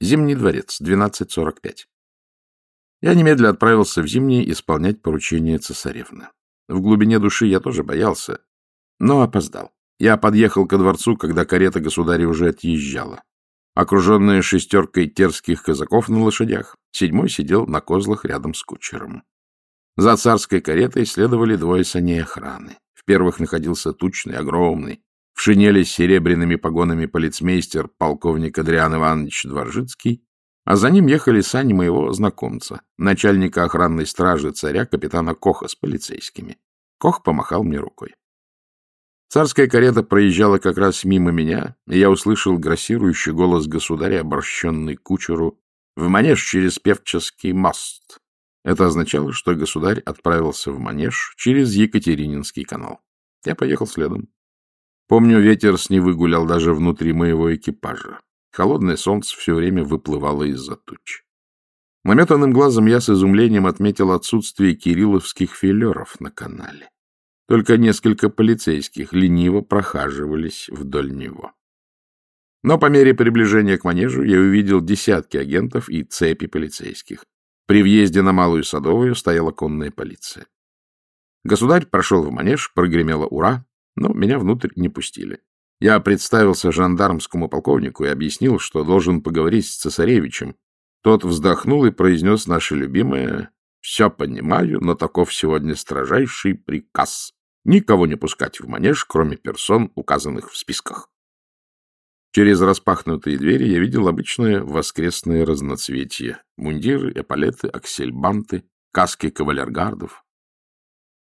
Зимний дворец, 12.45. Я немедленно отправился в Зимний исполнять поручение цесаревны. В глубине души я тоже боялся, но опоздал. Я подъехал ко дворцу, когда карета государя уже отъезжала. Окруженная шестеркой терских казаков на лошадях, седьмой сидел на козлах рядом с кучером. За царской каретой следовали двое саней охраны. В первых находился тучный, огромный, в шинели с серебряными погонами полицмейстер полковник Адриан Иванович Дворжицкий, а за ним ехали сани моего знакомца, начальника охранной стражи царя капитана Коха с полицейскими. Кох помахал мне рукой. Царская карета проезжала как раз мимо меня, и я услышал грассирующий голос государя, обращенный кучеру, в манеж через Певческий мост. Это означало, что государь отправился в манеж через Екатерининский канал. Я поехал следом. Помню, ветер с Невы гулял даже внутри моего экипажа. Холодное солнце все время выплывало из-за туч. Наметанным глазом я с изумлением отметил отсутствие кирилловских филеров на канале. Только несколько полицейских лениво прохаживались вдоль него. Но по мере приближения к манежу я увидел десятки агентов и цепи полицейских. При въезде на Малую Садовую стояла конная полиция. Государь прошел в манеж, прогремело «Ура!», но меня внутрь не пустили. Я представился жандармскому полковнику и объяснил, что должен поговорить с цесаревичем. Тот вздохнул и произнес наше любимое «Все понимаю, но таков сегодня строжайший приказ никого не пускать в манеж, кроме персон, указанных в списках. Через распахнутые двери я видел обычное воскресное разноцветие. Мундиры, эполеты, аксельбанты, каски кавалергардов.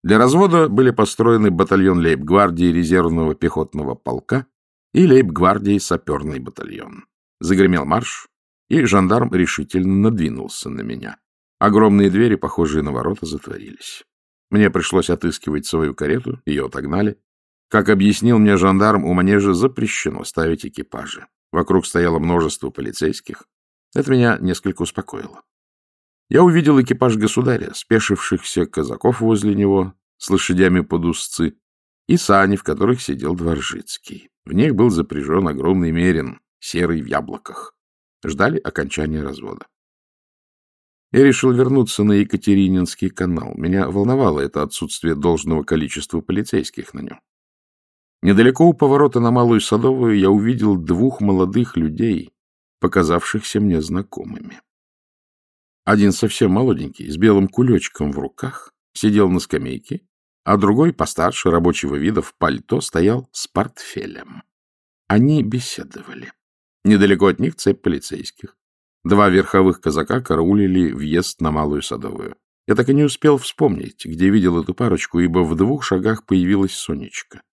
Для развода были построены батальон лейб-гвардии резервного пехотного полка и лейб-гвардии саперный батальон. Загремел марш, и жандарм решительно надвинулся на меня. Огромные двери, похожие на ворота, затворились. Мне пришлось отыскивать свою карету, ее отогнали. Как объяснил мне жандарм, у манежа запрещено ставить экипажи. Вокруг стояло множество полицейских. Это меня несколько успокоило. Я увидел экипаж государя, спешившихся казаков возле него, с лошадями под узцы, и сани, в которых сидел Дворжицкий. В них был запряжен огромный мерин, серый в яблоках. Ждали окончания развода. Я решил вернуться на Екатерининский канал. Меня волновало это отсутствие должного количества полицейских на нем. Недалеко у поворота на Малую Садовую я увидел двух молодых людей, показавшихся мне знакомыми. Один совсем молоденький, с белым кулечком в руках, сидел на скамейке, а другой, постарше, рабочего вида, в пальто, стоял с портфелем. Они беседовали. Недалеко от них цепь полицейских. Два верховых казака караулили въезд на Малую Садовую. Я так и не успел вспомнить, где видел эту парочку, ибо в двух шагах появилась Сонечка.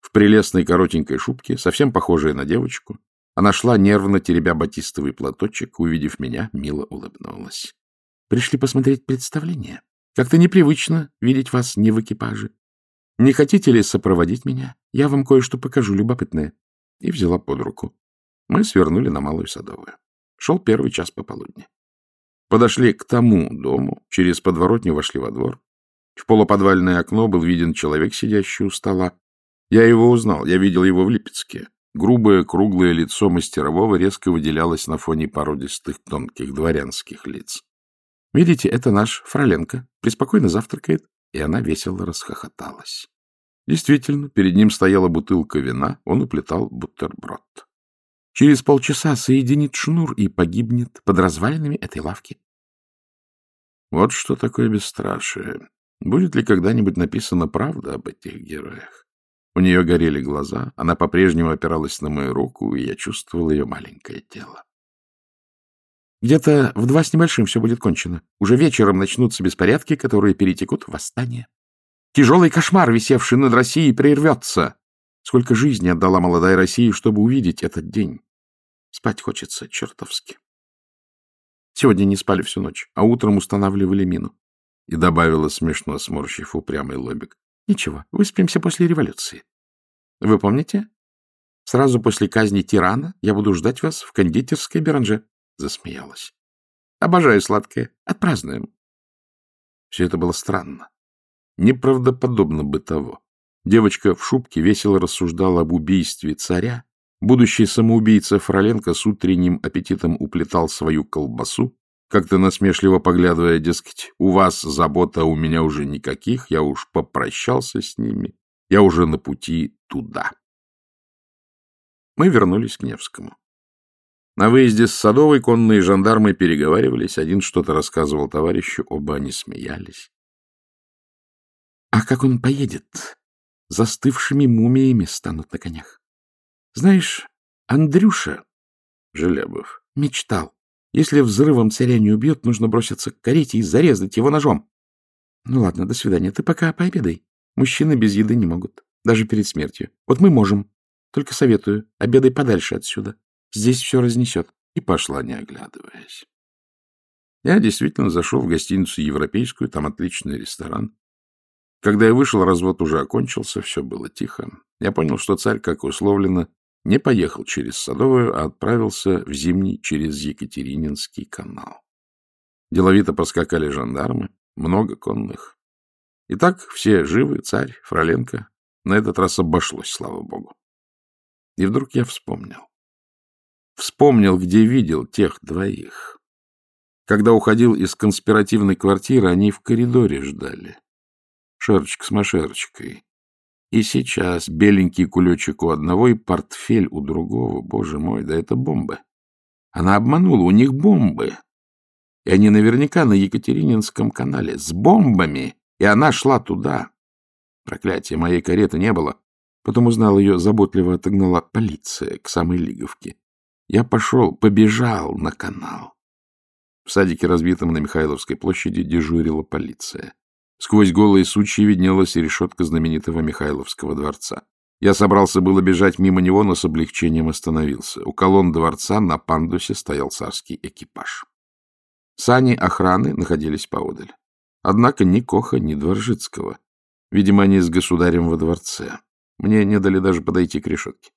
В прелестной коротенькой шубке, совсем похожая на девочку, она шла, нервно теребя батистовый платочек, увидев меня, мило улыбнулась. — Пришли посмотреть представление. Как-то непривычно видеть вас не в экипаже. Не хотите ли сопроводить меня? Я вам кое-что покажу любопытное. И взяла под руку. Мы свернули на Малую Садовую. Шел первый час пополудни. Подошли к тому дому, через подворотню вошли во двор. В полуподвальное окно был виден человек, сидящий у стола. Я его узнал, я видел его в Липецке. Грубое круглое лицо мастерового резко выделялось на фоне породистых тонких дворянских лиц. Видите, это наш Фроленко. Преспокойно завтракает. И она весело расхохоталась. Действительно, перед ним стояла бутылка вина, он уплетал бутерброд. Через полчаса соединит шнур и погибнет под развалинами этой лавки. Вот что такое бесстрашие. Будет ли когда-нибудь написана правда об этих героях? У нее горели глаза, она по-прежнему опиралась на мою руку, и я чувствовал ее маленькое тело. Где-то в два с небольшим все будет кончено. Уже вечером начнутся беспорядки, которые перетекут в восстание. Тяжелый кошмар, висевший над Россией, прервется. Сколько жизни отдала молодая Россия, чтобы увидеть этот день. Спать хочется чертовски. Сегодня не спали всю ночь, а утром устанавливали мину. И добавила, смешно сморщив упрямый лобик. Ничего, выспимся после революции. Вы помните? Сразу после казни тирана я буду ждать вас в кондитерской Беранже. Засмеялась. Обожаю сладкое. Отпразднуем. Все это было странно. Неправдоподобно бытово. Девочка в шубке весело рассуждала об убийстве царя, Будущий самоубийца Фроленко с утренним аппетитом уплетал свою колбасу, как-то насмешливо поглядывая, дескать, у вас забота, у меня уже никаких, я уж попрощался с ними, я уже на пути туда. Мы вернулись к Невскому. На выезде с Садовой конные жандармы переговаривались, один что-то рассказывал товарищу, оба они смеялись. — А как он поедет? Застывшими мумиями станут на конях. Знаешь, Андрюша Желябов мечтал. Если взрывом царя не убьет, нужно броситься к карете и зарезать его ножом. Ну ладно, до свидания. Ты пока пообедай. Мужчины без еды не могут, даже перед смертью. Вот мы можем. Только советую, обедай подальше отсюда. Здесь все разнесет. И пошла, не оглядываясь. Я действительно зашел в гостиницу европейскую, там отличный ресторан. Когда я вышел, развод уже окончился, все было тихо. Я понял, что царь, как условлено, не поехал через Садовую, а отправился в Зимний через Екатерининский канал. Деловито поскакали жандармы, много конных. Итак, все живы, царь, Фроленко. На этот раз обошлось, слава богу. И вдруг я вспомнил. Вспомнил, где видел тех двоих. Когда уходил из конспиративной квартиры, они в коридоре ждали. Шерочка с Машерочкой. И сейчас беленький кулечек у одного и портфель у другого. Боже мой, да это бомбы. Она обманула, у них бомбы. И они наверняка на Екатерининском канале с бомбами. И она шла туда. Проклятие, моей кареты не было. Потом узнал ее, заботливо отогнала полиция к самой Лиговке. Я пошел, побежал на канал. В садике, разбитом на Михайловской площади, дежурила полиция. Сквозь голые сучьи виднелась решетка знаменитого Михайловского дворца. Я собрался было бежать мимо него, но с облегчением остановился. У колонн дворца на пандусе стоял царский экипаж. Сани охраны находились поодаль. Однако ни Коха, ни Дворжицкого. Видимо, они с государем во дворце. Мне не дали даже подойти к решетке.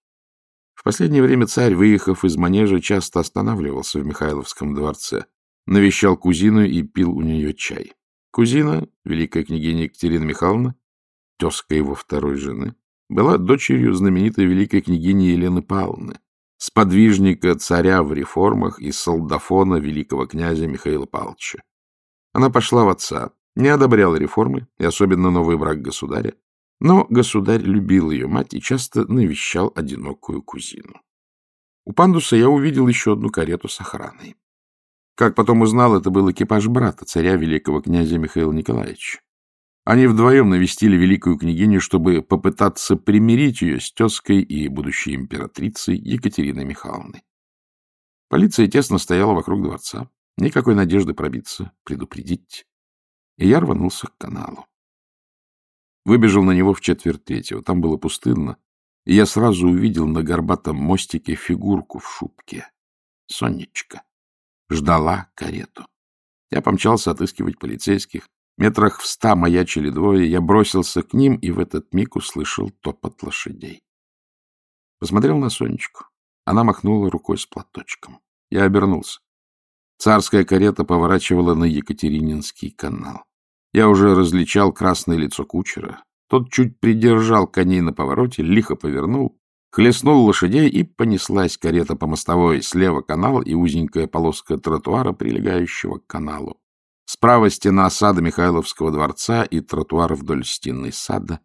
В последнее время царь, выехав из манежа, часто останавливался в Михайловском дворце, навещал кузину и пил у нее чай. Кузина, великая княгиня Екатерина Михайловна, тезка его второй жены, была дочерью знаменитой великой княгини Елены Павловны, сподвижника царя в реформах и солдафона великого князя Михаила Павловича. Она пошла в отца, не одобряла реформы, и особенно новый брак государя, но государь любил ее мать и часто навещал одинокую кузину. У пандуса я увидел еще одну карету с охраной. Как потом узнал, это был экипаж брата, царя великого князя Михаила Николаевича. Они вдвоем навестили великую княгиню, чтобы попытаться примирить ее с тезкой и будущей императрицей Екатериной Михайловной. Полиция тесно стояла вокруг дворца. Никакой надежды пробиться, предупредить. И я рванулся к каналу. Выбежал на него в четверть третьего. Там было пустынно, и я сразу увидел на горбатом мостике фигурку в шубке. Сонечка ждала карету. Я помчался отыскивать полицейских. Метрах в ста маячили двое, я бросился к ним и в этот миг услышал топот лошадей. Посмотрел на Сонечку. Она махнула рукой с платочком. Я обернулся. Царская карета поворачивала на Екатерининский канал. Я уже различал красное лицо кучера. Тот чуть придержал коней на повороте, лихо повернул, Хлестнул лошадей, и понеслась карета по мостовой. Слева канал и узенькая полоска тротуара, прилегающего к каналу. Справа стена сада Михайловского дворца и тротуар вдоль стены сада.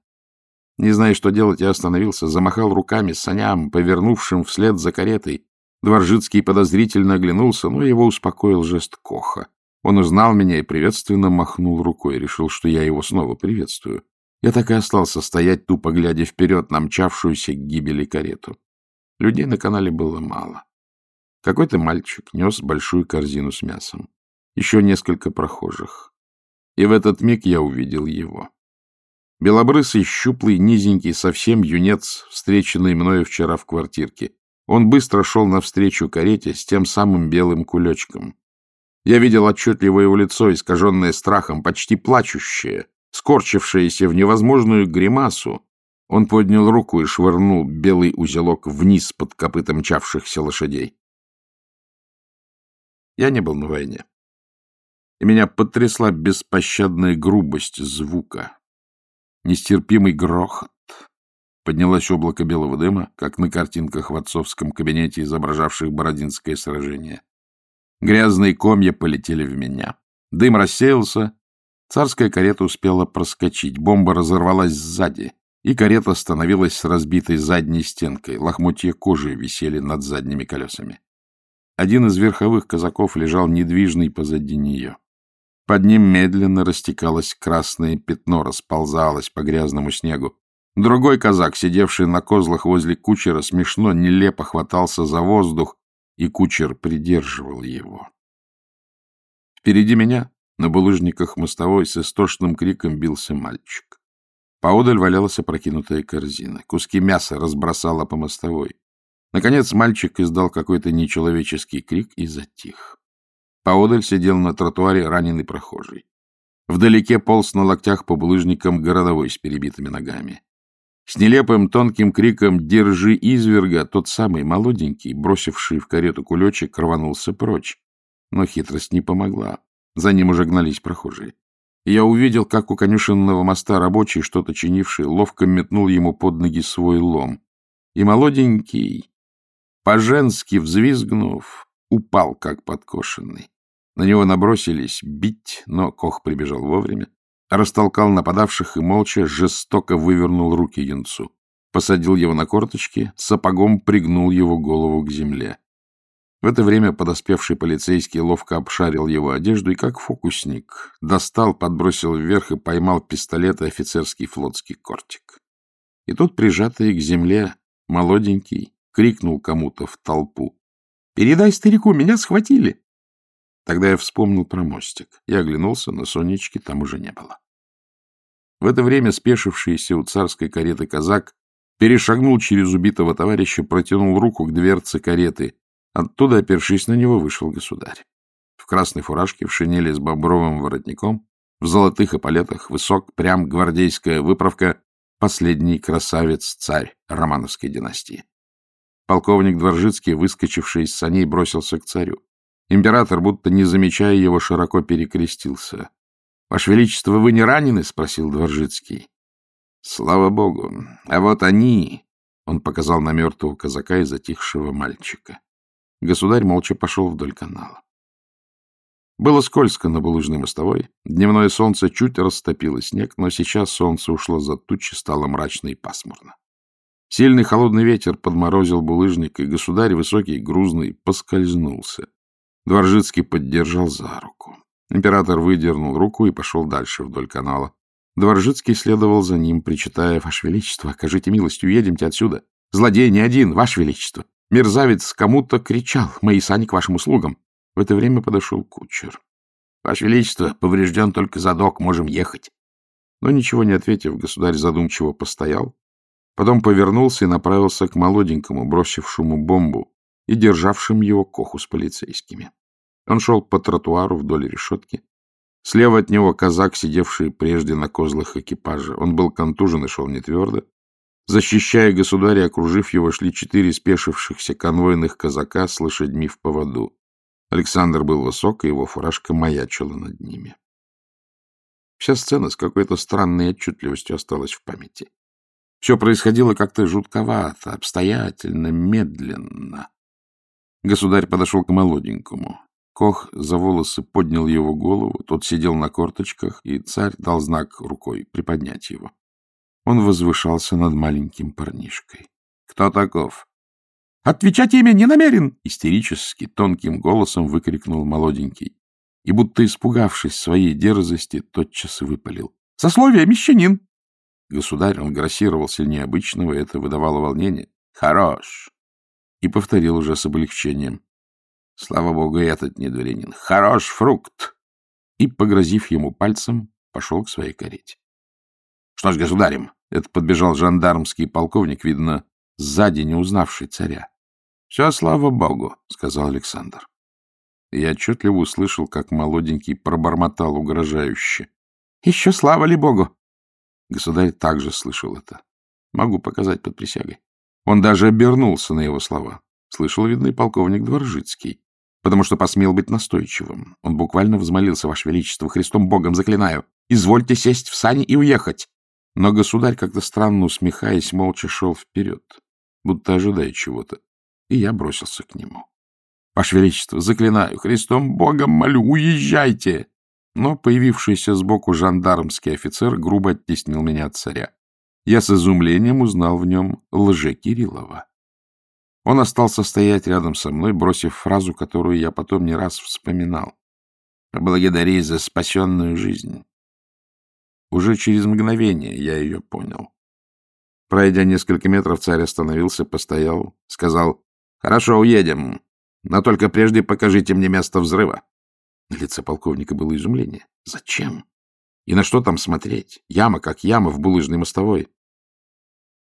Не зная, что делать, я остановился, замахал руками саням, повернувшим вслед за каретой. Дворжицкий подозрительно оглянулся, но его успокоил жест Коха. Он узнал меня и приветственно махнул рукой, решил, что я его снова приветствую. Я так и остался стоять, тупо глядя вперед на мчавшуюся к гибели карету. Людей на канале было мало. Какой-то мальчик нес большую корзину с мясом. Еще несколько прохожих. И в этот миг я увидел его. Белобрысый, щуплый, низенький, совсем юнец, встреченный мною вчера в квартирке. Он быстро шел навстречу карете с тем самым белым кулечком. Я видел отчетливо его лицо, искаженное страхом, почти плачущее, скорчившееся в невозможную гримасу, он поднял руку и швырнул белый узелок вниз под копытом мчавшихся лошадей. Я не был на войне, и меня потрясла беспощадная грубость звука, нестерпимый грохот, Поднялось облако белого дыма, как на картинках в отцовском кабинете, изображавших Бородинское сражение. Грязные комья полетели в меня. Дым рассеялся. Царская карета успела проскочить. Бомба разорвалась сзади, и карета становилась с разбитой задней стенкой. Лохмотья кожи висели над задними колесами. Один из верховых казаков лежал недвижный позади нее. Под ним медленно растекалось красное пятно, расползалось по грязному снегу. Другой казак, сидевший на козлах возле кучера, смешно, нелепо хватался за воздух, и кучер придерживал его. Впереди меня, на булыжниках мостовой, с истошным криком бился мальчик. Поодаль валялась опрокинутая корзина. Куски мяса разбросала по мостовой. Наконец мальчик издал какой-то нечеловеческий крик и затих. Поодаль сидел на тротуаре раненый прохожий. Вдалеке полз на локтях по булыжникам городовой с перебитыми ногами. С нелепым тонким криком «Держи изверга!» тот самый молоденький, бросивший в карету кулечек, рванулся прочь. Но хитрость не помогла. За ним уже гнались прохожие. Я увидел, как у конюшенного моста рабочий, что-то чинивший, ловко метнул ему под ноги свой лом. И молоденький, по-женски взвизгнув, упал, как подкошенный. На него набросились бить, но Кох прибежал вовремя, растолкал нападавших и молча жестоко вывернул руки юнцу. Посадил его на корточки, сапогом пригнул его голову к земле. В это время подоспевший полицейский ловко обшарил его одежду и, как фокусник, достал, подбросил вверх и поймал пистолет и офицерский флотский кортик. И тут, прижатый к земле, молоденький, крикнул кому-то в толпу. — Передай старику, меня схватили! Тогда я вспомнил про мостик. Я оглянулся, но Сонечки там уже не было. В это время спешившийся у царской кареты казак перешагнул через убитого товарища, протянул руку к дверце кареты — Оттуда, опершись на него, вышел государь. В красной фуражке, в шинели с бобровым воротником, в золотых эполетах, высок, прям гвардейская выправка, последний красавец-царь романовской династии. Полковник Дворжицкий, выскочивший из саней, бросился к царю. Император, будто не замечая его, широко перекрестился. — Ваше Величество, вы не ранены? — спросил Дворжицкий. — Слава Богу! А вот они... — он показал на мертвого казака и затихшего мальчика. Государь молча пошел вдоль канала. Было скользко на булыжной мостовой. Дневное солнце чуть растопило снег, но сейчас солнце ушло за тучи, стало мрачно и пасмурно. Сильный холодный ветер подморозил булыжник, и государь, высокий, грузный, поскользнулся. Дворжицкий поддержал за руку. Император выдернул руку и пошел дальше вдоль канала. Дворжицкий следовал за ним, причитая, — Ваше Величество, окажите милость, уедемте отсюда. Злодей не один, Ваше Величество. Мерзавец кому-то кричал. Мои сани к вашим услугам. В это время подошел кучер. — Ваше Величество, поврежден только задок, можем ехать. Но ничего не ответив, государь задумчиво постоял, потом повернулся и направился к молоденькому, бросившему бомбу и державшим его коху с полицейскими. Он шел по тротуару вдоль решетки. Слева от него казак, сидевший прежде на козлах экипажа. Он был контужен и шел не твердо. Защищая государя, окружив его, шли четыре спешившихся конвойных казака с лошадьми в поводу. Александр был высок, и его фуражка маячила над ними. Вся сцена с какой-то странной отчетливостью осталась в памяти. Все происходило как-то жутковато, обстоятельно, медленно. Государь подошел к молоденькому. Кох за волосы поднял его голову, тот сидел на корточках, и царь дал знак рукой приподнять его. Он возвышался над маленьким парнишкой. — Кто таков? — Отвечать имя не намерен! — истерически, тонким голосом выкрикнул молоденький. И, будто испугавшись своей дерзости, тотчас выпалил. — Сословие, мещанин! Государь, он грассировал сильнее обычного, это выдавало волнение. — Хорош! И повторил уже с облегчением. Слава богу, этот не дворянин. Хорош фрукт! И, погрозив ему пальцем, пошел к своей карете. — Что ж, государем, это подбежал жандармский полковник, видно, сзади не узнавший царя. — Все, слава богу, — сказал Александр. Я отчетливо услышал, как молоденький пробормотал угрожающе. — Еще слава ли богу? Государь также слышал это. Могу показать под присягой. Он даже обернулся на его слова. Слышал, видно, и полковник Дворжицкий, потому что посмел быть настойчивым. Он буквально взмолился, Ваше Величество, Христом Богом заклинаю, извольте сесть в сани и уехать. Но государь, как-то странно усмехаясь, молча шел вперед, будто ожидая чего-то, и я бросился к нему. — Ваше Величество, заклинаю, Христом Богом молю, уезжайте! Но появившийся сбоку жандармский офицер грубо оттеснил меня от царя. Я с изумлением узнал в нем лже Кириллова. Он остался стоять рядом со мной, бросив фразу, которую я потом не раз вспоминал. «Благодари за спасенную жизнь». Уже через мгновение я ее понял. Пройдя несколько метров, царь остановился, постоял, сказал, «Хорошо, уедем, но только прежде покажите мне место взрыва». На лице полковника было изумление. «Зачем? И на что там смотреть? Яма, как яма в булыжной мостовой».